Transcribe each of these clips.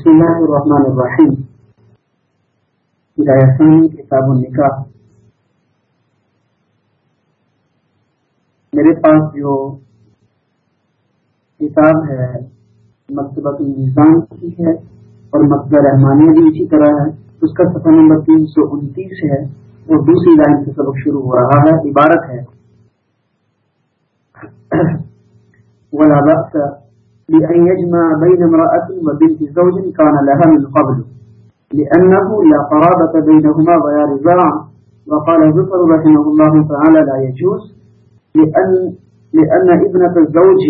بسم اللہ الرحمن الرحیم۔ ثانی کتاب النکاح میرے پاس جو کتاب ہے، مکتبۃ النظام کی ہے اور مکتبہ رحمانیہ بھی اسی طرح ہے۔ اس کا سفر نمبر تین سو انتیس ہے۔ اور دوسری لائن سے سبق شروع ہو رہا ہے، عبارت ہے۔ ولا بأس بأن يجمع بين امرأة وبنت زوج كان لها من قبل لأنه لا قرابة بينهما ولا رضاع وقال زفر رحمه الله تعالى لا يجوز لأن, لأن ابنة الزوج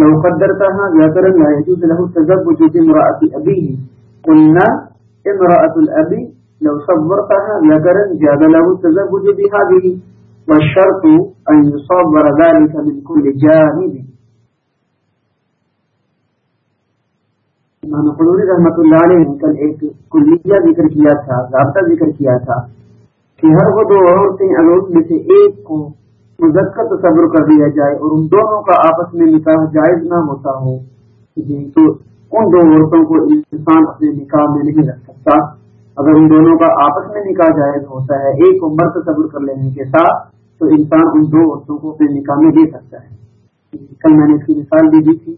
لو قدرتها ذكرا لا يجوز له التزوج بامرأة أبيه. قلنا امرأة الأبي لو صبرتها ذكرا جاد له التزوج بهذه. والشرط أن يصبر ذلك من كل جانب. امام رحمت اللہ علیہ نے کل ایک کلیہ ذکر کیا تھا، ضابطہ ذکر کیا تھا کہ ہر وہ دو عورتیں اگر میں سے ایک کو مذکر تصور کر دیا جائے اور ان دونوں کا آپس میں نکاح جائز نہ ہوتا ہو جی تو ان دو عورتوں کو انسان اپنے نکاح میں نہیں رکھ سکتا۔ اگر ان دونوں کا آپس میں نکاح جائز ہوتا ہے، ایک عمر تصور کر لینے کے ساتھ، تو انسان ان دو عورتوں کو اپنے نکاح میں دے سکتا ہے۔ کل میں نے اس کی مثال بھی دی تھی۔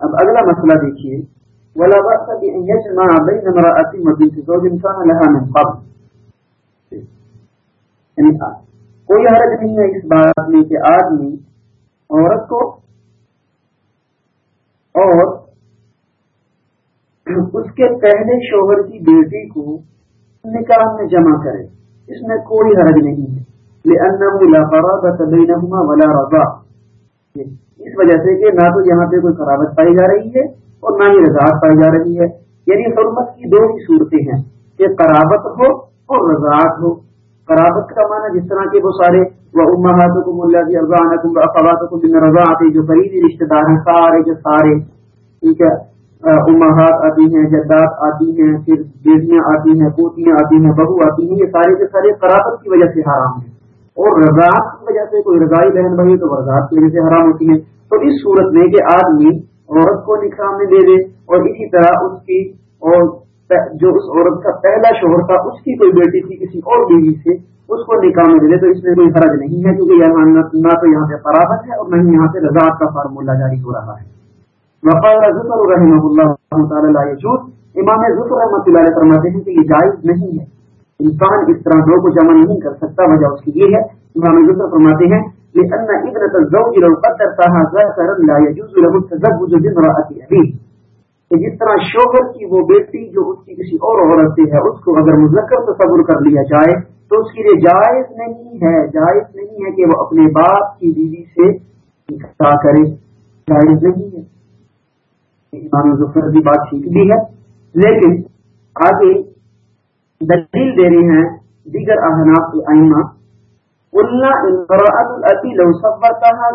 اب اگلا مسئلہ دیکھیے۔ یعنی کوئی حرج نہیں ہے اس بات میں کہ آدمی عورت کو اور اس کے پہلے شوہر کی بیٹی کو نکاح میں جمع کرے۔ اس میں کوئی حرج نہیں ہے۔ ولا رضا اس وجہ سے کہ نہ تو یہاں پہ کوئی خرابت پائی جا رہی ہے اور نہ ہی رضاعت پائی جا رہی ہے۔ یعنی حرمت کی دو ہی صورتیں ہیں کہ قرابت ہو اور رضاعت ہو۔ قرابت کا معنی جس طرح کے وہ سارے وہ امہات کو کی افغان کو رضا آتے جو قریبی رشتے دار ہیں، سارے جو سارے۔ ٹھیک ہے۔ امہات آتی ہیں، جدات آتی ہیں، پھر بیٹیاں آتی ہیں، پوتیاں آتی ہیں، بہو آتی ہیں، یہ سارے کے سارے قرابت کی وجہ سے حرام ہیں۔ اور رضاعت کی وجہ سے کوئی رضائی بہن بھائی تو رضاعت کی وجہ سے حرام ہوتی ہے۔ تو اس صورت میں کہ آدمی عورت کو نکاح میں دے دے اور اسی طرح اس کی اور جو اس عورت کا پہلا شوہر تھا، اس کی کوئی بیٹی تھی کسی اور بیوی سے، اس کو نکاح میں دے دے تو اس میں کوئی حرج نہیں ہے کیونکہ یہاں نہ تو یہاں سے فراغت ہے اور نہ ہی یہاں سے رضاعت کا فارمولہ جاری ہو رہا ہے۔ ظفر رحمۃ اللہ تعالیٰ امام ظفر رحمۃ اللہ فرماتے ہیں کہ یہ جائز نہیں ہے۔ انسان اس طرح دو کو جمع نہیں کر سکتا، وجہ اس کی یہ ہے، امام ذکر فرماتے ہیں، لأن ابنة الزوج لو قدرتها ذكرا لا يجوز له التزوج بامرأة أبيه۔ کہ جس طرح شوہر کی وہ بیٹی جو اس کی کسی اور عورت سے ہے، اس کو اگر مذکر تصور کر لیا جائے، تو اس کے لیے جائز نہیں ہے، جائز نہیں ہے کہ وہ اپنے باپ کی بیوی سے نکاح کرے۔ جائز نہیں ہے۔ امام ظفر کی بات ٹھیک بھی ہے۔ لیکن آگے دلیل دے رہے ہیں دیگر احناف کی اللہ امراۃ لو صبرتها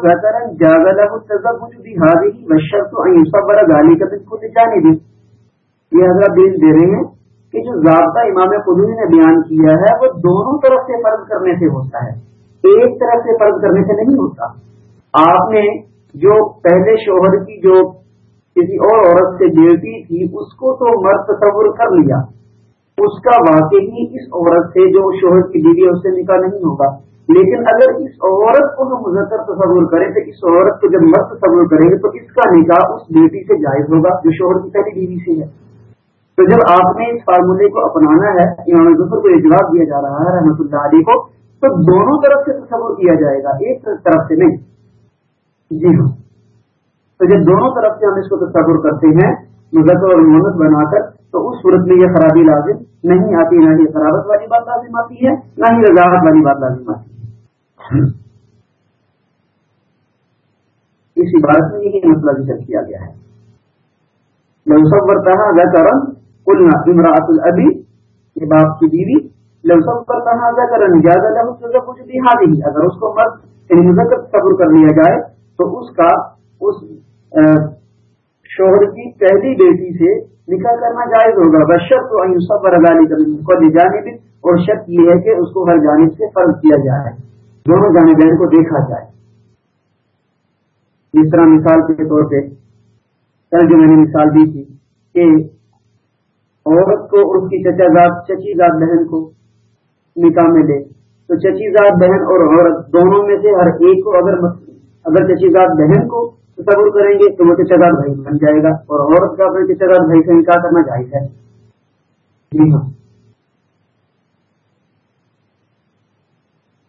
جاز له التزوج بهذه والشرط يصبر ذلك من كل جانب. یہ حضرت دلیل دے رہے ہیں کہ جو ضابطہ امام قدوی نے بیان کیا ہے، وہ دونوں طرف سے فرض کرنے سے ہوتا ہے۔ ایک طرف سے فرض کرنے سے نہیں ہوتا۔ آپ نے جو پہلے شوہر کی جو کسی اور عورت سے بیٹی تھی، اس کو تو مرد تصور کر لیا۔ اس کا واقعی اس عورت سے جو شوہر کی بیوی ہے، اس سے نکاح نہیں ہوگا۔ لیکن اگر اس عورت کو ہم مذکر تصور کریں تو اس عورت کو جب مرد تصور کریں گے تو اس کا نکاح اس بیٹی سے جائز ہوگا جو شوہر کی پہلی بیوی سے ہے۔ تو جب آپ نے اس فارمولے کو اپنانا ہے امام ظفر کو اجلاس دیا جا رہا ہے، رحمت اللہ علی کو، تو دونوں طرف سے تصور کیا جائے گا، ایک طرف سے نہیں۔ جی ہاں۔ تو جب دونوں طرف سے ہم اس کو تصور کرتے ہیں، مذکر اور محمد بنا کر تو اس صورت میں یہ خرابی لازم نہیں آتی، نہ ہی خرابت والی بات لازم آتی ہے، نہ ہی رضاحت والی بات لازم آتی ہے۔ اس عبارت میں یہ مسئلہ ذکر کیا گیا ہے۔ لوسب کہا گا کرن کلنا امراۃ البی یہ باپ کی بیوی لوسب پر کہا گا کرن زیادہ لہو کچھ بھی ہی اگر اس کو مرد یعنی مذکر صبر کر لیا جائے، تو اس کا، اس شوہر کی پہلی بیٹی سے نکاح کرنا جائز ہوگا۔ بشر تو سب رضالی کر جانب اور شرط یہ ہے کہ اس کو ہر جانب سے فرض کیا جائے۔ دونوں جانب کو دیکھا جائے۔ جس طرح مثال کے طور پہ کل جو میں نے مثال دی تھی کہ عورت کو اور اس کی چچا زاد، چچی زاد بہن کو نکاح میں لے تو چچی زاد بہن اور عورت دونوں میں سے ہر ایک کو اگر اگر چچی زاد بہن کو تصور کریں گے تو وہ چچا زاد بھائی بن جائے گا اور عورت کا اپنے چچا زاد بھائی سے نکاح کرنا جائز ہے۔ جی ہاں۔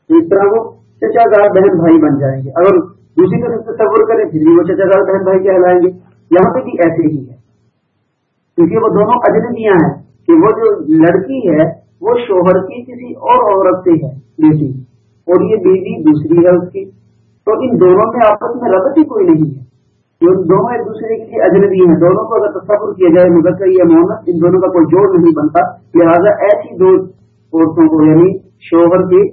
اس طرح وہ چچا دار بہن بھائی بن جائیں گے۔ اگر دوسری طرف تصور کریں پھر بھی وہ چچا دار بہن بھائی کہلائیں گے۔ یہاں پہ بھی ایسے ہی ہے۔ کیونکہ وہ دونوں اجنبیاں ہیں کہ وہ جو لڑکی ہے، وہ شوہر کی کسی اور عورت سے ہے، بیٹی۔ اور یہ بیوی دوسری ہے اس کی۔ تو ان دونوں میں آپس میں ربط ہی کوئی نہیں ہے۔ دونوں ایک دوسرے کے اجنبی ہیں۔ دونوں کو اگر تصور کیا جائے مذکر یا محمد ان دونوں کا کوئی جوڑ نہیں بنتا۔ لہٰذا ایسی دو عورتوں کو یعنی شوہر کی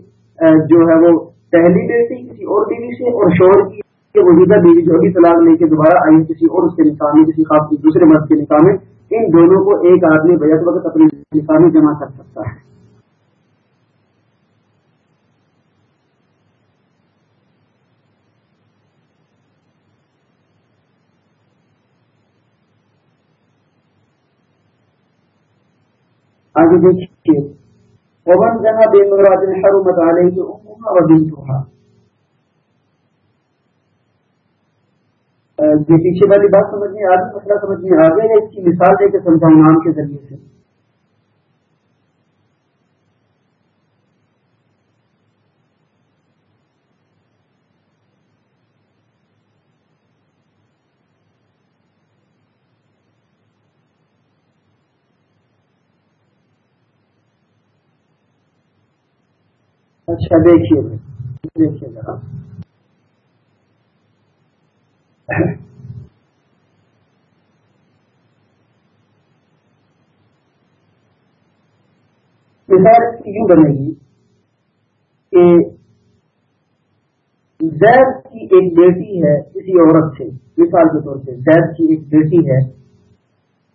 جو ہے وہ پہلی بیٹی کسی اور بیوی سے اور شوہر کی موجودہ بیوی جو ابھی طلاق لے کے دوبارہ آئی کسی اور اس کے نکاح میں کسی خاص دوسرے مرد کے نکاح میں ان دونوں کو ایک آدمی بیک وقت اپنے نکاح میں جمع کر سکتا ہے۔ آگے دیکھیے پون جہاں بے مراد حرمت علیہ امها وبنتها۔ یہ پیچھے والی بات سمجھ میں آگے مسئلہ سمجھ میں آ گیا اس کی مثال دے کے سمجھاؤں، نام کے ذریعے سے۔ اچھا دیکھیے دیکھیے ذرا۔ مثال یوں بنے گی کہ زید کی ایک بیٹی ہے کسی عورت سے، مثال کے طور پہ، زید کی ایک بیٹی ہے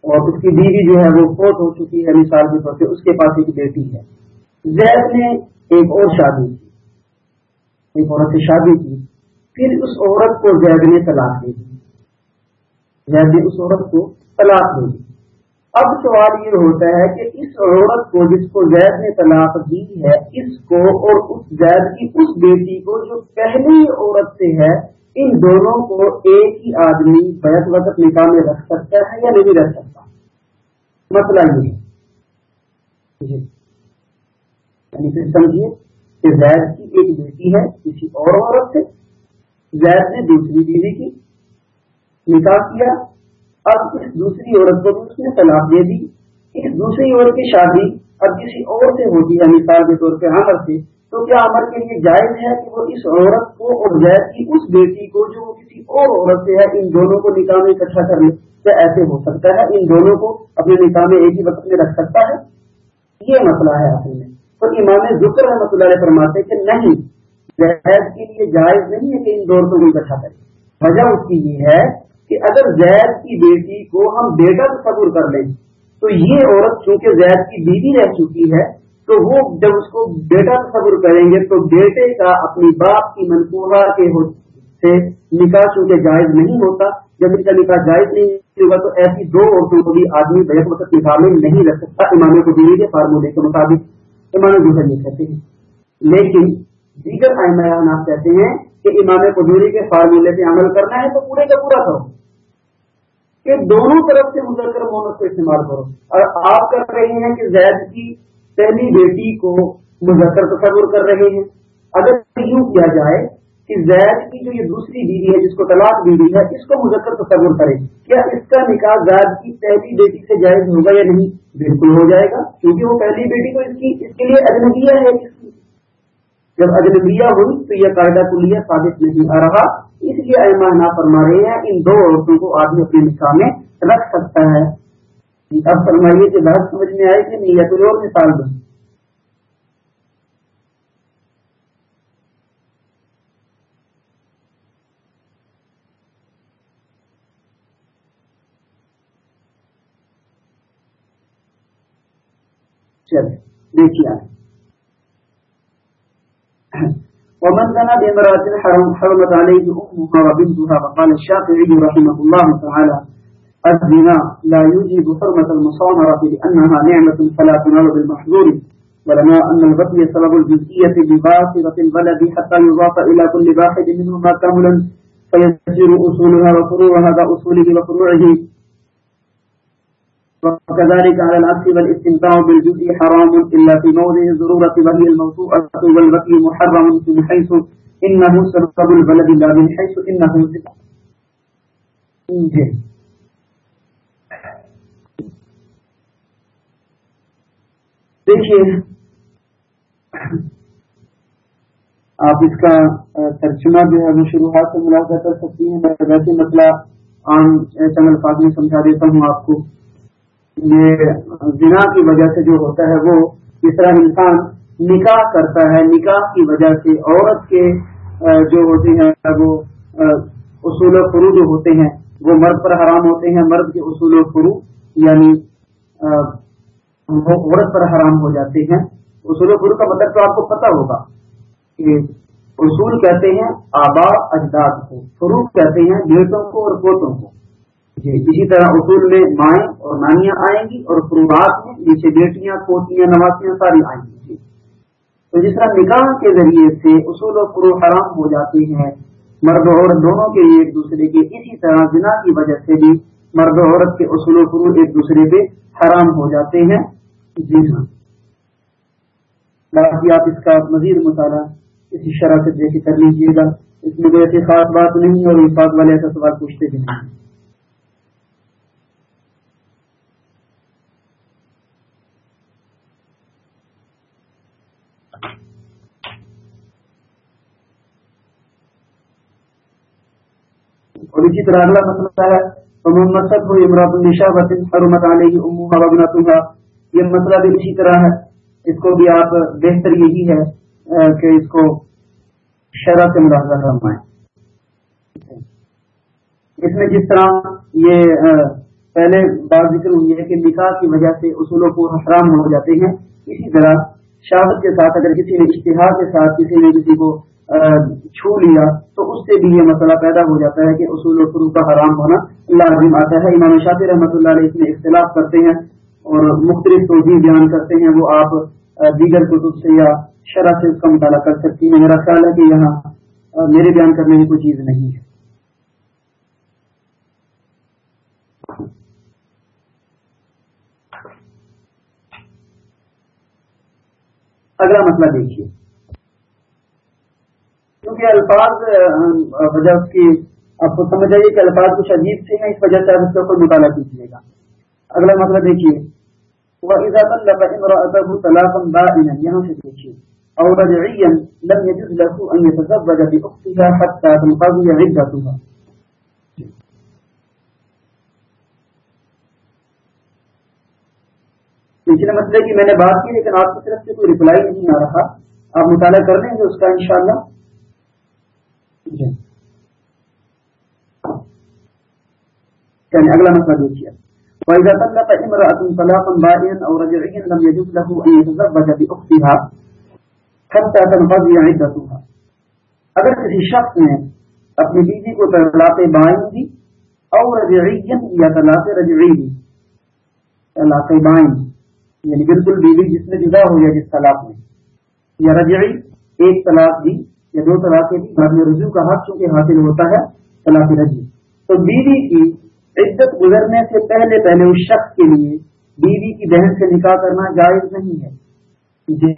اور اس کی بیوی جو ہے وہ فوت ہو چکی ہے، مثال کے طور پہ، اس کے پاس ایک بیٹی ہے۔ زید نے ایک اور شادی کی ایک عورت سے شادی کی پھر اس عورت کو زید نے طلاق دے دی۔ زید نے اس عورت کو طلاق دے دی۔ اب سوال یہ ہوتا ہے کہ اس عورت کو جس کو زید نے طلاق دی ہے، اس کو اور اس زید کی اس بیٹی کو جو پہلی عورت سے ہے، ان دونوں کو ایک ہی آدمی بیت وقت نکاح میں رکھ سکتا ہے یا نہیں رکھ سکتا؟ مسئلہ یہ ہے۔ جی۔ یعنی پھر سمجھیے کہ زید کی ایک بیٹی ہے کسی اور عورت سے زید نے دوسری بیوی کی نکاح کیا، اب اس دوسری عورت کو اس نے طلاق دے دی، اس دوسری عورت کی شادی اب کسی اور سے ہوتی ہے، مثال کے طور پہ عمر سے تو کیا عمر کے لیے جائز ہے کہ وہ اس عورت کو اور زید کی اس بیٹی کو جو کسی اور عورت سے ہے، ان دونوں کو نکاح میں اکٹھا کر لے کیا ایسے ہو سکتا ہے، ان دونوں کو اپنے نکاح میں ایک ہی وقت میں رکھ سکتا ہے؟ یہ مسئلہ ہے اصل میں۔ تو امام ذکر رحمۃ اللہ علیہ فرماتے کہ نہیں زید کے لیے جائز نہیں ہے کہ ان دور کو اکٹھا کریں وجہ اس کی یہ ہے کہ اگر زید کی بیٹی کو ہم بیٹا تصور کر لیں، تو یہ عورت چونکہ زید کی بیوی رہ چکی ہے، تو وہ جب اس کو بیٹا تصور کریں گے، تو بیٹے کا اپنی باپ کی منصوبہ کے سے نکاح چونکہ جائز نہیں ہوتا۔ جب ان کا نکاح جائز نہیں ہوگا، تو ایسی دو عورتوں کو بھی آدمی بیک وقت نکاح میں نہیں رکھ سکتا، امام کو بیوی کے فارمولے کے مطابق۔ امام دوسر نہیں کہتے ہیں۔ لیکن دیگر آئمہ آپ کہتے ہیں کہ امام قدوری کے فارمولے پہ عمل کرنا ہے تو پورے کا پورا کرو۔ کہ دونوں طرف سے مذکر مونس کو استعمال کرو۔ اور آپ کر رہے ہیں کہ زید کی پہلی بیٹی کو مذکر تصور کر رہے ہیں۔ اگر یوں کیا جائے کہ زید کی جو یہ دوسری بیوی ہے، جس کو طلاق بیوی ہے، اس کو مذکر تصور کرے کیا اس کا نکاح زید کی پہلی بیٹی سے جائز ہوگا یا نہیں؟ بالکل ہو جائے گا، کیونکہ وہ پہلی بیٹی کو اس کی، اس کے لیے اجنبیہ ہے۔ جب اجنبیہ ہوئی تو یہ قاعدہ کلیہ ثابت نہیں آ رہا۔ اس لیے نہ فرما رہے ہیں، ان دو عورتوں کو آدمی اپنے نکاح میں رکھ سکتا ہے۔ اب فرمائیے کہ بحث سمجھ میں آئے کہ نیت اور مثال دوں دیکھیے ومن كان بامرأة حرمت عليه أمها وبنتها فقال الشافعي رحمه الله تعالى الزنا لا يوجب حرمة المصامرة لأنها نعمة فلا تنال بالمحظور ولما أن البطي سبب الجزئية بباطرة البلد حتى يضاف إلى كل واحد منهما كاملا فيسير أصولها وفروعها كأصوله وفروعه وكذلك على العكس والاستمتاع بالجزء حرام إلا في موضع الضرورة وهي الموضوعة والبطي محرم من حيث إنه سبب البلد لا من حيث إنه سبب دیکھیے، آپ اس کا ترجمہ جو ہے، وہ شروعات سے ملاحظہ کر سکتی ہیں۔ میں ویسے مسئلہ عام چینل پاک میں سمجھا دیتا ہوں آپ کو۔ یہ زنا کی وجہ سے جو ہوتا ہے وہ اس طرح انسان نکاح کرتا ہے، نکاح کی وجہ سے عورت کے جو ہوتے ہیں، وہ اصول و فرو جو ہوتے ہیں، وہ مرد پر حرام ہوتے ہیں، مرد کے اصول و فرو یعنی عورت پر حرام ہو جاتے ہیں۔ اصول و فرو کا مطلب تو آپ کو پتہ ہوگا کہ اصول کہتے ہیں آبا اجداد کو فروغ کہتے ہیں بیٹوں کو اور پوتوں کو۔ اسی طرح اصول میں مائیں اور نانیاں آئیں گی اور فروغات میں نیچے بیٹیاں، پوتیاں نواسیاں ساری آئیں گی۔ تو جس طرح نکاح کے ذریعے سے اصول و فرو حرام ہو جاتے ہیں، مرد و عورت دونوں کے لیے ایک دوسرے کے اسی طرح بنا کی وجہ سے بھی مرد و عورت کے اصول و فرو ایک دوسرے پہ حرام ہو جاتے ہیں۔ جی ہاں۔ باقی آپ اس کا مزید مطالعہ کسی شرح سے دیکھ کر لیجیے گا۔ اس میں کوئی ایسی خاص بات نہیں اور بات والے ایسا سوال پوچھتے بھی نہیں۔ اور اسی طرح اگلا مسئلہ ہے محمد سب کو النشا وسن حرمت علیہ امہ وبنتها یہ مسئلہ بھی اسی طرح ہے۔ اس کو بھی آپ بہتر یہی ہے کہ اس کو شرح سے ملاحظہ فرمائیں۔ اس میں جس طرح یہ پہلے بات ذکر ہوئی ہے کہ نکاح کی وجہ سے اصولوں کو حرام ہو جاتے ہیں، اسی طرح شہادت کے ساتھ اگر کسی نے اشتہار کے ساتھ کسی نے کسی کو چھو لیا، تو اس سے بھی یہ مسئلہ پیدا ہو جاتا ہے کہ اصول و فروغ کا حرام ہونا لازم آتا ہے۔ امام شاطر رحمۃ اللہ علیہ اس میں اختلاف کرتے ہیں اور مختلف توجہ بیان کرتے ہیں۔ وہ آپ دیگر کتب سے یا شرح سے اس کا مطالعہ کر سکتی ہیں۔ میرا خیال ہے کہ یہاں میرے بیان کرنے کی کوئی چیز نہیں ہے۔ اگلا مسئلہ دیکھیے۔ کیونکہ الفاظ وجہ اس کی، آپ کو سمجھ آئیے کہ الفاظ کچھ عجیب سے ہیں اس وجہ سے آپ اس کا کوئی مطالعہ کیجیے گا۔ اگلا مسئلہ دیکھیے۔ یہاں سے دیکھیے۔ اور رجعيا، لم يجوز له أن يتزوج بأختها حتى تنقضي عدتها۔ پچھلے مسئلے کی میں نے بات کی لیکن آپ کی طرف سے کوئی رپلائی نہیں آ رہا۔ آپ مطالعہ کر لیں گے اس کا انشاءاللہ۔ جی۔ یعنی اگلا مسئلہ دیکھیے وإذا طلق امرأة طلاقا بائنا أو رجعيا لم يجوز له أن يتزوج بأختها حتى تنقضي عدتها۔ اگر کسی شخص نے اپنی بیوی کو طلاق بائن دی اور رجعيا یا طلاق رجعی دی طلاق بائن یعنی بالکل بیوی جس میں جدا ہو یا جس طلاق میں، یا رجعی، ایک طلاق دی یا دو طلاق دی بعد میں رجوع کا حق چونکہ حاصل ہوتا ہے، طلاق رجی تو بیوی کی عزت گزرنے سے پہلے پہلے اس شخص کے لیے بیوی کی بہن سے نکاح کرنا جائز نہیں ہے۔ جی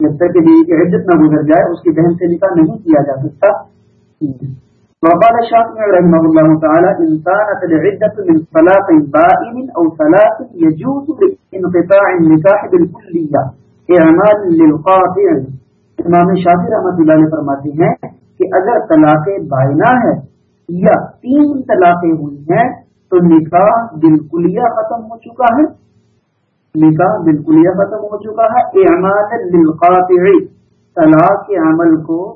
جب تک کہ بیوی کی عزت نہ گزر جائے، اس کی بہن سے نکاح نہیں کیا جا سکتا۔ وقال الشافعي رحمه الله تعالى إن كانت العدة من طلاق بائن أو يجوز النكاح بالكلية إعمال للقاطع۔ امام شافعي رحمة الله فرماتے ہیں کہ اگر طلاق بائنا ہے یا تین طلاقیں ہوئی ہیں، تو نکاح بالکلیہ ختم ہو چکا ہے۔ نکاح بالکلیہ ختم ہو چکا ہے۔ اعمال للقاطع طلاق کے عمل کو،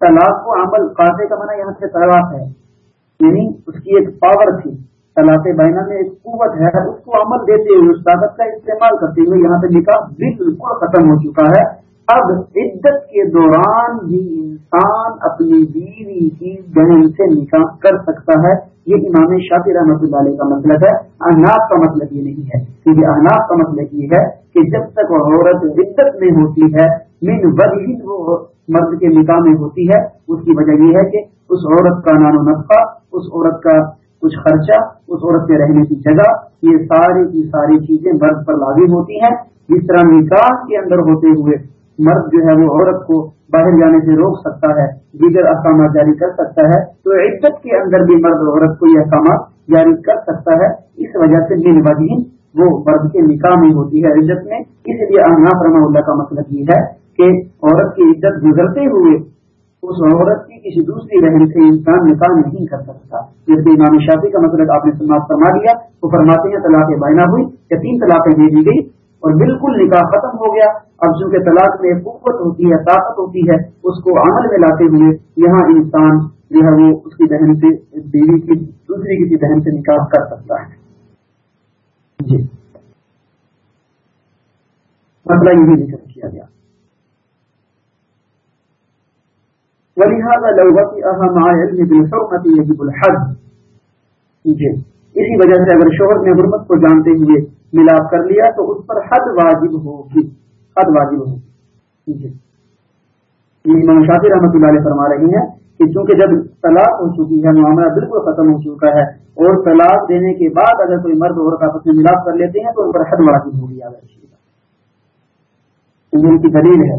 طلاق کو عمل قاطع کا منع یہاں سے طلاق ہے۔ یعنی اس کی ایک پاور تھی۔ طلاق بائنا میں ایک قوت ہے، اس کو عمل دیتے ہوئے اس طاقت کا استعمال کرتے ہوئے یہاں پہ نکاح بالکل ختم ہو چکا ہے۔ اب عدت کے دوران بھی انسان اپنی بیوی کی بہن سے نکاح کر سکتا ہے۔ یہ امام شافی رحمۃ اللہ علیہ کا مطلب ہے۔ احناف کا مطلب یہ نہیں ہے۔ کیونکہ احناف کا مطلب یہ ہے کہ جب تک عورت عدت میں ہوتی ہے، من وجہ وہ مرد کے نکاح میں ہوتی ہے۔ اس کی وجہ یہ ہے کہ اس عورت کا نان و نفقہ، اس عورت کا کچھ خرچہ، اس عورت کے رہنے کی جگہ، یہ ساری کی ساری چیزیں مرد پر لاگو ہوتی ہیں۔ جس طرح نکاح کے اندر ہوتے ہوئے مرد جو ہے وہ عورت کو باہر جانے سے روک سکتا ہے، دیگر احکامات جاری کر سکتا ہے۔ تو عزت کے اندر بھی مرد عورت کو یہ احکامات جاری کر سکتا ہے۔ اس وجہ سے بن وجہ وہ مرد کے نکاح میں ہوتی ہے عزت میں۔ اس لیے احناف رحمہ اللہ کا مطلب یہ ہے کہ عورت کی عزت گزرتے ہوئے اس عورت کی کسی دوسری بہن سے انسان نکاح نہیں کر سکتا۔ جس کے امام شافی کا مطلب آپ نے سماعت فرما دیا وہ فرماتے ہیں طلاق بائنا ہوئی یا تین طلاقیں دے دی گئی اور بالکل نکاح ختم ہو گیا۔ اب چونکہ طلاق میں قوت ہوتی ہے، طاقت ہوتی ہے، اس کو عمل میں لاتے ہوئے یہاں انسان جو ہے وہ اس کی بہن سے بیوی کی، دوسری کسی بہن سے نکاح کر سکتا ہے۔ جی۔ مسئلہ یہی ذکر کیا گیا۔ ولهذا لو وطئها مع علم بالحرمة جی۔ اسی وجہ سے اگر شوہر نے حرمت کو جانتے ہوئے ملاپ کر لیا تو اس پر حد واجب ہوگی۔ حد واجب ہوگی امام شافی رحمۃ اللہ علیہ فرما رہے ہیں کہ چونکہ جب طلاق ہو چکی ہے، معاملہ بالکل ختم ہو چکا ہے اور طلاق دینے کے بعد اگر کوئی مرد اور آپس میں ملاپ کر لیتے ہیں تو ان پر حد واجب ہوگی یاد رکھیے ان کی دلیل ہے۔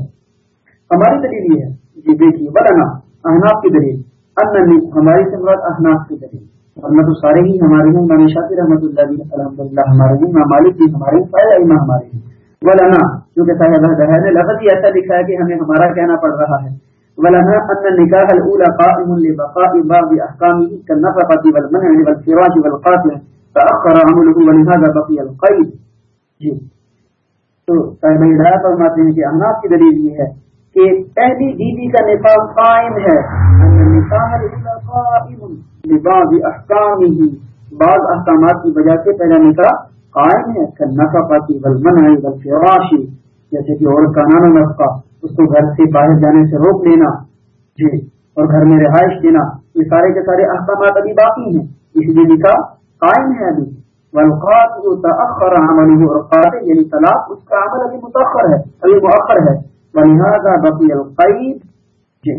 ہماری دلیل یہ ہے جی دیکھیے بلانا احناف کی دلیل۔ ان ہماری سمرات احناف کی دلیل۔ ورنہ تو سارے ہی ہمارے ہیں، امام شافی رحمۃ اللہ علیہ الحمد للہ ہمارے ہیں، امام مالک بھی ہمارے سارے علم ہمارے ہیں۔ ولانا کیونکہ صاحب ہے لفظ ہی ایسا لکھا ہے کہ ہمیں ہمارا کہنا پڑ رہا ہے۔ ولانا ان الاولى قائم لبقاء بعض كالنفقه والمنع والفراش والقاتل عمله ولهذا بقي القيد۔ جی۔ تو صاحب فرماتے ہیں کہ احناف کی دلیل یہ ہے کہ پہلی بیوی کا نکاح قائم ہے۔ ان الاولى قائم بعض احکامات کی وجہ سے پہلا نکاح قائم ہے۔ نفا پاتی بل جیسے کہ عورت کا نانا نفقہ، اس کو گھر سے باہر جانے سے روک لینا جی اور گھر میں رہائش دینا، یہ سارے کے سارے احکامات ابھی باقی ہیں۔ اس لیے نکاح قائم ہے ابھی۔ ولقات جو تأخر عمله یعنی طلاق، اس کا عمل ابھی متأخر ہے، ابھی مؤخر ہے۔ ولہذا بقی القید جی۔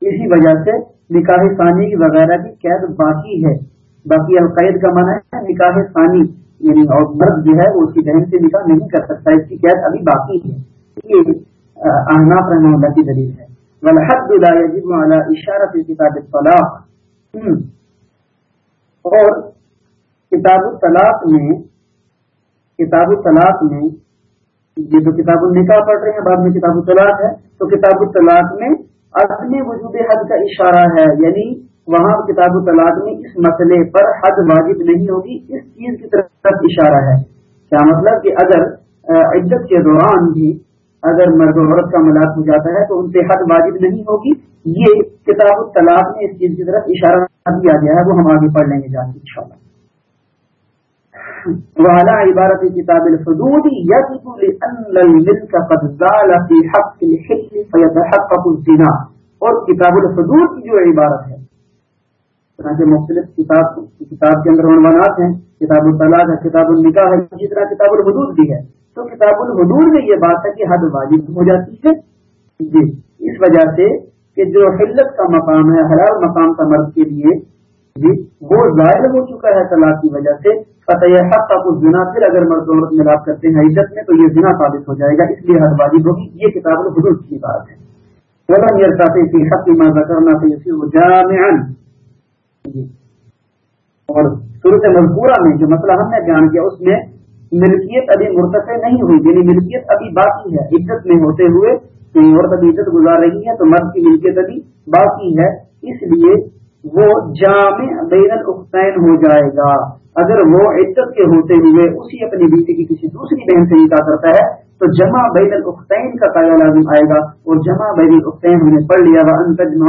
اسی وجہ سے نکاح ثانی وغیرہ کی قید باقی ہے۔ باقی القید کا منع ہے نکاح ثانی۔ یعنی اور مرد جو ہے وہ اس کی بہن سے نکاح نہیں کر سکتا، اس کی قید ابھی باقی ہے۔ یہ احناف رحمہ اللہ کی دلیل ہے۔ والحد لا يجب على اشارت کتاب الطلاق۔ اور کتاب الطلاق میں، کتاب الطلاق میں، یہ تو کتاب النکاح پڑھ رہے ہیں، بعد میں کتاب الطلاق ہے، تو کتاب الطلاق میں اپنے وجود حد کا اشارہ ہے یعنی وہاں کتاب طلاق میں اس مسئلے پر حد واجب نہیں ہوگی، اس چیز کی طرف اشارہ ہے۔ کیا مطلب کہ اگر عزت کے دوران بھی اگر مرد و عورت کا ملاق ہو جاتا ہے تو ان سے حد واجب نہیں ہوگی۔ یہ کتاب الطلاق میں اس چیز کی طرف اشارہ دیا گیا ہے، وہ ہم آگے پڑھ لیں گے جان ان شاء اللہ وعلى عبارة كتاب الحدود يجب لأن الملك قد زال في حق الحل فيتحقق الزنا. اور کتاب الحدود کی جو عبارت ہے، چنانچہ مختلف کتاب کتاب کے اندر عنوانات ہیں، کتاب الطلاق ہے، کتاب النکاح ہے، اسی طرح کتاب الحدود بھی ہے۔ تو کتاب الحدود میں یہ بات ہے کہ حد واجب ہو جاتی ہے۔ جی اس وجہ سے کہ جو حلت کا مقام ہے، حلال مقام کا مرد کے لیے جی وہ ظاہر ہو چکا ہے طلاق کی وجہ سے، فتح حق کا کچھ گنا پھر اگر مرد عورت ملاپ کرتے ہیں عزت میں، تو یہ گنا ثابت ہو جائے گا۔ اس لیے حد بازی ہوگی۔ یہ کتاب الحدود کی بات ہے۔ غلط یرساتے کی حق کی ماضا کرنا جی۔ اور صورت مذکورہ میں جو مسئلہ ہم نے بیان کیا، اس میں ملکیت ابھی مرتفع نہیں ہوئی یعنی ملکیت ابھی باقی ہے۔ عزت میں ہوتے ہوئے عورت ابھی عزت گزار رہی ہے، تو مرد کی ملکیت ابھی باقی ہے۔ اس لیے وہ جامع بین الختین ہو جائے گا۔ اگر وہ عزت کے ہوتے ہوئے اسی اپنی بیٹی کی کسی دوسری بہن سے نکاح کرتا ہے، تو جمع بین الختین کا قاعدہ لازم آئے گا اور جمع بین الختین ہم نے پڑھ لیا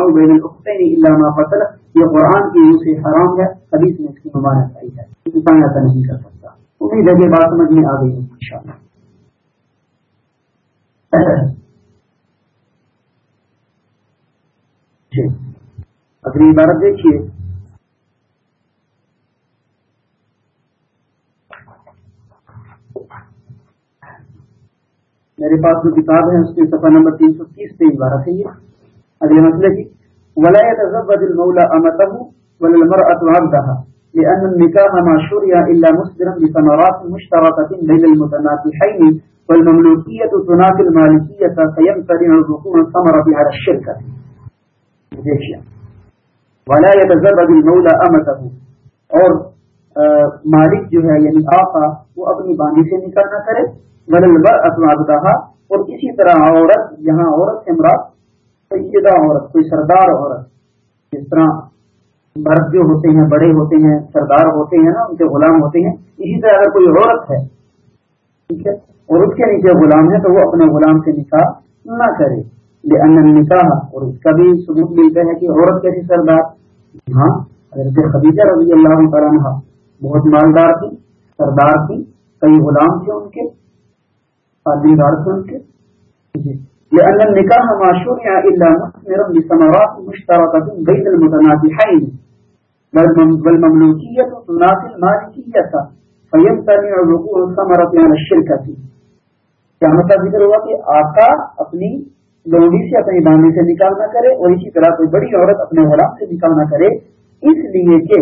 وہ بین الختین علامہ فصل یہ قرآن کی روح سے حرام ہے، حدیث میں اس کی ممانت آئی ہے۔ انسان ایسا نہیں کر سکتا۔ امید ہے کہ بات سمجھ میں آ گئی ہے، انشاءاللہ۔ جی۔ اگلی عبارت دیکھیے۔ میرے پاس جو کتاب ہے، اس کی صفحہ نمبر تین سو تیس پہ عبارت ہے یہ اگلے مسئلے کی جی، ولایت ضبط المولا امته ولا المرأة عبدها لأن النكاح ما شرع إلا مصدرا بثمرات مشتركة بين المتناكحين والمملوكية تنافي المالكية فيمتنع الركون الثمرة على الشركة۔ ولا يتزبد المولى امته اور مالک جو ہے یعنی آقا، وہ اپنی باندھی سے نکاح نہ کرے۔ بل اور اسی طرح عورت، یہاں عورت سے مراد سیدہ عورت، کوئی سردار عورت۔ جس طرح مرد جو ہوتے ہیں، بڑے ہوتے ہیں، سردار ہوتے ہیں نا، ان کے غلام ہوتے ہیں۔ اسی طرح اگر کوئی عورت ہے، ٹھیک ہے، اور اس کے نیچے غلام ہے، تو وہ اپنے غلام سے نکاح نہ کرے۔ نکاح اور اس کا بھی ثبوت ملتا ہے کہ عورت کیسی سردار ہاں حضرت خدیجہ رضی اللہ تعالیٰ بہت مالدار تھی سردار تھی کئی غلام تھے ان کے تعلیمدار تھے ان کے۔ جی۔ لأن النكاح ما شرع إلا مثمرا بثمرات مشتركة بين المتنازحين والمملوكية تنافي المالكية، فيمتنع وقوع الثمرة على الشركة. کیا مطلب ذکر ہوا کہ آقا اپنی لونڈی سے اپنی باندھی سے نکاح نہ کرے اور اسی طرح کوئی بڑی عورت اپنے غلام سے نکاح نہ کرے، اس لیے کہ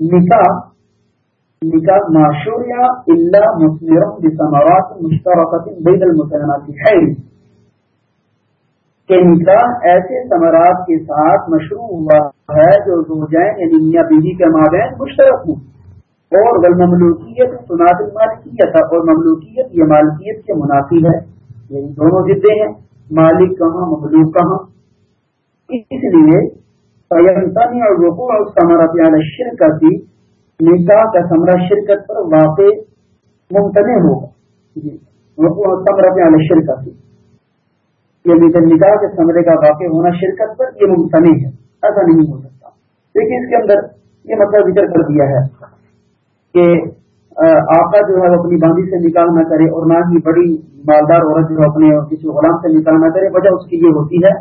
نکاح نکاح معشوریا اللہ مسلم بسماوات مشترکت بین المسلمات ہے کہ نکاح ایسے ثمرات کے ساتھ مشروع ہوا ہے جو زوجین یعنی میاں بیوی کے مابین مشترک ہوں۔ اور مملوکیت سنات مالکیت اور مملوکیت یہ مالکیت کے منافی ہے۔ یعنی دونوں ضدے ہیں۔ مالک کہاں مخلوق کہاں؟ اس لیے اور رقو اور سمرا پیار شرکت نکاح کا سمرا شرکت پر واقع ممتنع ہوگا۔ جی رقو اور سمرا پیار شرکت یہ نکاح کے سمرے کا واقع ہونا شرکت پر یہ ممتنع ہے، ایسا نہیں ہو سکتا۔ لیکن اس کے اندر یہ مطلب ذکر کر دیا ہے کہ آقا جو ہے وہ اپنی باندھی سے نکال نہ کرے اور نہ ہی بڑی مالدار عورت جو ہے اپنے کسی غلام سے نکال نہ کرے، وجہ اس کی یہ ہوتی ہے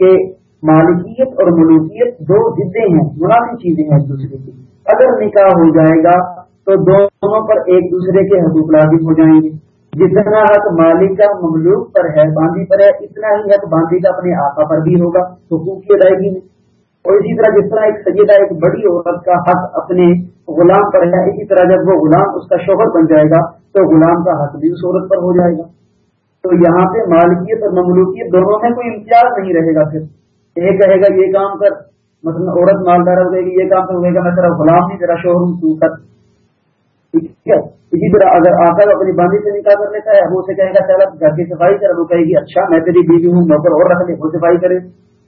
کہ مالکیت اور ملوکیت دو ضدیں ہیں منافی چیزیں ہیں ایک دوسرے کی۔ اگر نکاح ہو جائے گا تو دونوں پر ایک دوسرے کے حقوق لازم ہو جائیں گے۔ جتنا حق مالک کا مملوک پر ہے، باندھی پر ہے، اتنا ہی حق باندھی کا اپنے آقا پر بھی ہوگا، حقوق کی ادائیگی میں۔ اور اسی طرح جس طرح ایک سجیدہ ایک بڑی عورت کا حق اپنے غلام پر ہے، اسی طرح جب وہ غلام اس کا شوہر بن جائے گا، تو غلام کا حق بھی اس عورت پر ہو جائے گا۔ تو یہاں پہ مالکیت اور مملوکیت دونوں میں کوئی امتیاز نہیں رہے گا پھر۔ ایک کہے گا، یہ کام کر۔ مثلا عورت مالدار ہو گی یہ کام کرے گا، میں تیرا غلام نہیں، تیرا شوہر تو کر۔ ٹھیک ہے۔ اسی طرح اگر آ کر اپنی باندھی سے نکاح کر لیتا ہے، وہ اسے کہے گا، چل گھر کی صفائی کر۔ وہ کہے گی اچھا میں تیری بیوی ہوں نوکر اور رکھ لے، وہ صفائی کرے۔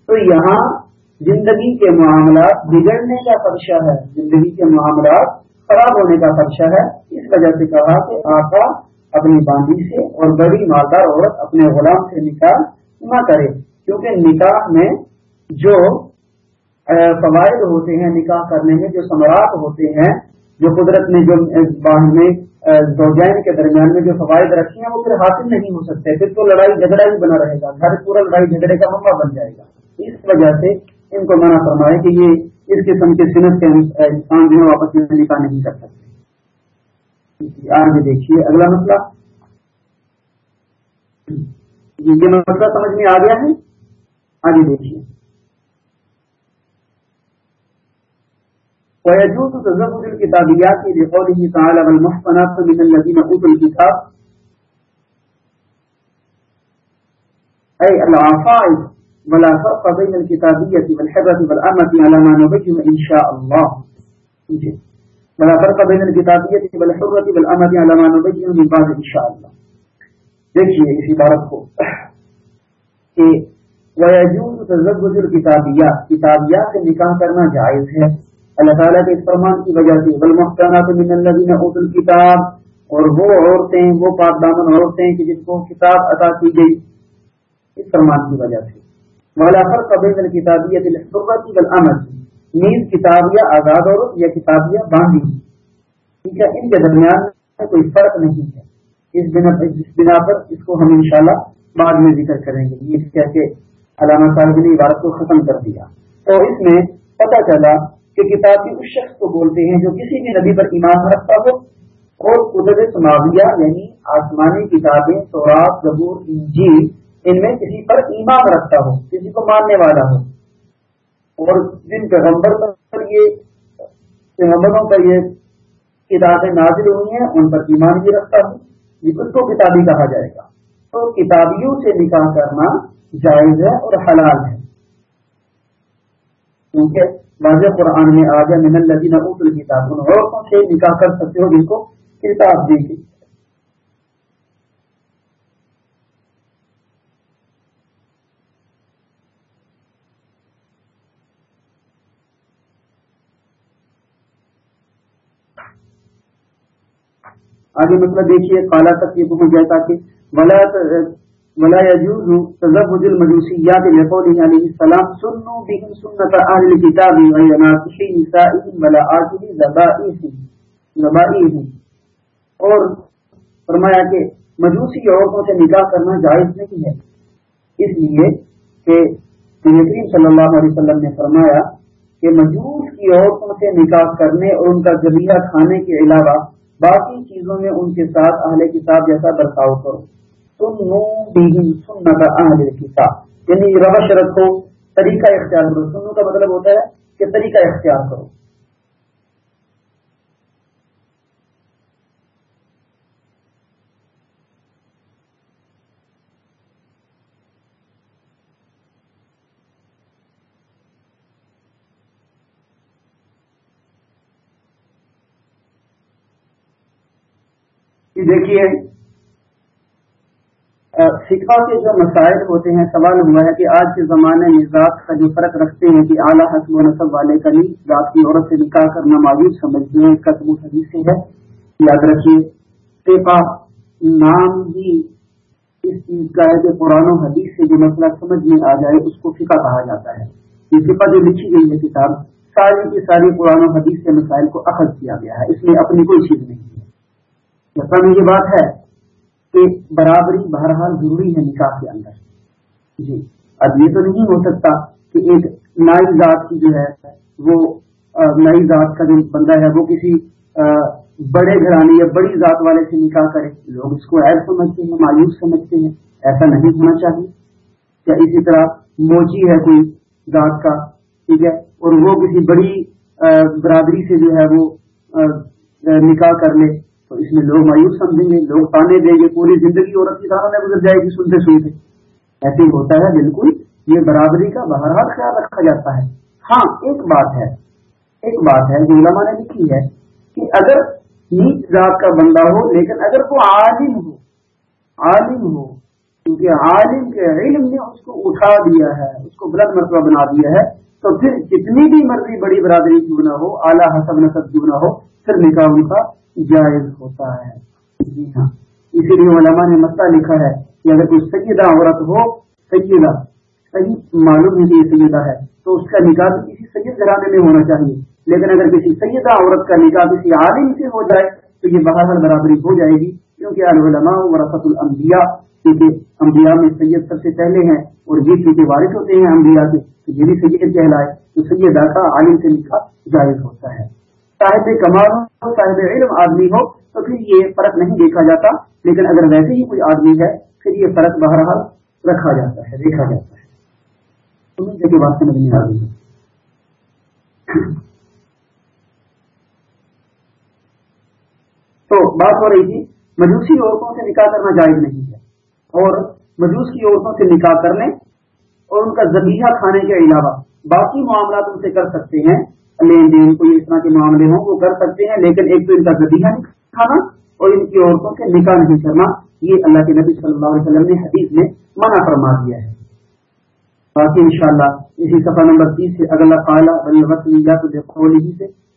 تو یہاں زندگی کے معاملات بگڑنے کا خدشہ ہے، زندگی کے معاملات خراب ہونے کا خدشہ ہے۔ اس وجہ سے کہا کہ آقا اپنی باندھی سے اور بڑی مالدار عورت اپنے غلام سے نکاح نہ کرے، کیونکہ نکاح میں جو فوائد ہوتے ہیں نکاح کرنے میں، جو ثمرات ہوتے ہیں، جو قدرت نے جو میں زوجین کے درمیان میں جو فوائد رکھی ہیں، وہ پھر حاصل نہیں ہو سکتے۔ پھر تو لڑائی جھگڑا ہی بنا رہے گا۔ گھر پورا لڑائی جھگڑے کا موقع بن جائے گا۔ اس وجہ سے ان کو منع فرمایا کہ یہ اس قسم کے صنعت کے انسان جو واپس نکاح نہیں کر سکتے۔ آگے دیکھیے، اگلا مسئلہ۔ یہ مسئلہ سمجھ میں آ گیا ہے؟ آگے دیکھیے۔ ويجوز تزوج الكتابيات لقوله تعالى والمحصنات من الذين اوتوا الكتاب۔ اي العفائف ولا فرق بين الكتابية والحرة والأمة على ما نبين إن شاء الله ولا جی۔ فرق بين الكتابية والحرة والأمة على ما نبين من بعد إن شاء الله دیکھیے اس عبارت کو۔ کہ ویجوز تزوج الکتابیات کتابیات سے نکاح کرنا جائز ہے۔ اللہ تعالیٰ کے اس فرمان کی وجہ سے والمحسنات من الذين اوتوا الكتاب۔ اور وہ عورتیں، وہ پاک دامن عورتیں کہ جن کو کتاب عطا کی گئی۔ اس فرمان کی وجہ سے۔ مولا فرق بین الکتابیت الحرۃ والامر نیز کتابیہ آزاد عورت یا کتابیہ باندھی۔ ٹھیک ہے، ان کے درمیان کوئی فرق نہیں ہے۔ اس بنا جس بنا پر اس کو ہم انشاءاللہ بعد میں ذکر کریں گے۔ یہ کہہ کے علامہ صاحب نے عبارت کو ختم کر دیا۔ تو اس میں پتہ چلا کہ کتابی اس شخص کو بولتے ہیں جو کسی بھی نبی پر ایمان رکھتا ہو اور قدرت سماویہ یعنی آسمانی کتابیں سوراب زبور، انجیل ان میں کسی پر ایمان رکھتا ہو کسی کو ماننے والا ہو اور جن پیغمبر پر یہ پیغمبروں پر یہ کتابیں نازل ہوئی ہیں، ان پر ایمان بھی رکھتا ہوں۔ یہ اس کو کتابی کہا جائے گا۔ تو کتابیوں سے نکاح کرنا جائز ہے اور حلال ہے۔ کیونکہ واضح قرآن میں آ جائے من الدین ابوت الکتاب ان عورتوں سے نکاح کر سکتے ہو جن کو کتاب دی گئی۔ آگے مطلب دیکھیے کالا تک یہ پہنچ جائے تاکہ بلا ولا يجوز تزوج المجوسيات لقوله عليه السلام سنوا بهم سنة أهل الكتاب غير ناكح نسائهم ولا آتهم ذبائهم ذبائهم اور فرمایا کہ مجوسی عورتوں سے نکاح کرنا جائز نہیں ہے۔ اس لیے کہ کریم صلی اللہ علیہ وسلم نے فرمایا کہ مجوس کی عورتوں سے نکاح کرنے اور ان کا ذریعہ کھانے کے علاوہ باقی چیزوں میں ان کے ساتھ اہل کتاب جیسا برتاؤ کرو۔ اہل کتاب۔ یعنی روش رکھو، طریقہ اختیار کرو۔ سنو کا مطلب ہوتا ہے کہ طریقہ اختیار کرو۔ جی، دیکھیے فقہ کے جو مسائل ہوتے ہیں، سوال ہوا ہے کہ آج کے زمانے میں ذات کا جو فرق رکھتے ہیں کہ اعلیٰ حسب و نصب والے کا ذات کی عورت سے نکاح کرنا معلوم سمجھتے ہیں اس کا ثبوت حدیث سے ہے۔ یاد رکھیے، فقہ نام ہی اس چیز کا ہے کہ قرآن و حدیث سے جو مسئلہ سمجھ میں آ جائے، اس کو فقہ کہا جاتا ہے۔ یہ فقہ جو لکھی گئی ہے کتاب، ساری کی ساری قرآن و حدیث کے مسائل کو اخذ کیا گیا ہے، اس میں اپنی کوئی چیز نہیں۔ ہے یہ بات ہے کہ برابری بہرحال ضروری ہے نکاح کے اندر۔ جی۔ اب یہ تو نہیں ہو سکتا کہ ایک نئی ذات کی جو ہے، وہ نئی ذات کا جو بندہ ہے، وہ کسی بڑے گھرانے یا بڑی ذات والے سے نکاح کرے۔ لوگ اس کو ایز سمجھتے ہیں، مایوس سمجھتے ہیں۔ ایسا نہیں ہونا چاہیے۔ کیا اسی طرح موچی ہے کوئی ذات کا؟ ٹھیک ہے۔ اور وہ کسی بڑی برادری سے جو ہے، وہ نکاح کر لے۔ تو اس میں لوگ مایوس سمجھیں گے لوگ تانے دیں گے، پوری زندگی عورت کی دانوں میں گزر جائے گی سنتے سنتے ایسے ہی ہوتا ہے، بالکل یہ برابری کا بہرحال خیال رکھا جاتا ہے۔ ہاں ایک بات ہے، ایک بات ہے، جو علماء نے لکھی ہے کہ اگر نیچ ذات کا بندہ ہو، لیکن اگر وہ عالم ہو عالم ہو، کیونکہ عالم کے علم نے اس کو اٹھا دیا ہے، اس کو بلند مرتبہ بنا دیا ہے تو پھر جتنی بھی مرضی بڑی برادری کیوں نہ ہو، اعلیٰ حسب نصب کیوں نہ ہو، پھر نکاح ان کا جائز ہوتا ہے۔ جی ہاں۔ اسی لیے علماء نے مسئلہ لکھا ہے کہ اگر کوئی سیدہ عورت ہو، سیدہ، صحیح، معلوم ہے کہ یہ سیدہ ہے، تو اس کا نکاح بھی کسی سید گھرانے میں ہونا چاہیے۔ لیکن اگر کسی سیدہ عورت کا نکاح کسی عالم سے ہو جائے، تو یہ بہادر برابری ہو جائے گی۔ کیونکہ علماء ورثت الانبیاء کیونکہ انبیاء میں سید سب سے پہلے ہیں اور یہ کیونکہ وارث ہوتے ہیں انبیاء سے تو یہ بھی سید کہلائے، تو سیدہ کا عالم سے نکاح جائز ہوتا ہے۔ صاحب کمال ہو، صاحب علم آدمی ہو، تو پھر یہ فرق نہیں دیکھا جاتا۔ لیکن اگر ویسے ہی کوئی آدمی ہے، پھر یہ فرق بہرحال رکھا جاتا ہے، دیکھا جاتا ہے۔ بات سمجھ نہیں آ رہی ہے۔ تو بات ہو رہی تھی مجوسی عورتوں سے نکاح کرنا جائز نہیں ہے۔ اور مجوس کی عورتوں سے نکاح کرنے اور ان کا ذبیحہ کھانے کے علاوہ باقی معاملات ان سے کر سکتے ہیں۔ لین دین کوئی اس طرح کے معاملے ہوں، وہ کر سکتے ہیں، لیکن ایک تو ان کا ذریعہ نہیں کھانا اور ان کی عورتوں سے نکاح نہیں کرنا، یہ اللہ کے نبی صلی اللہ علیہ وسلم نے حدیث میں منع فرما دیا ہے۔ باقی انشاءاللہ اسی صفحہ نمبر تیس سے اگلا قاعلہ وسلم سے۔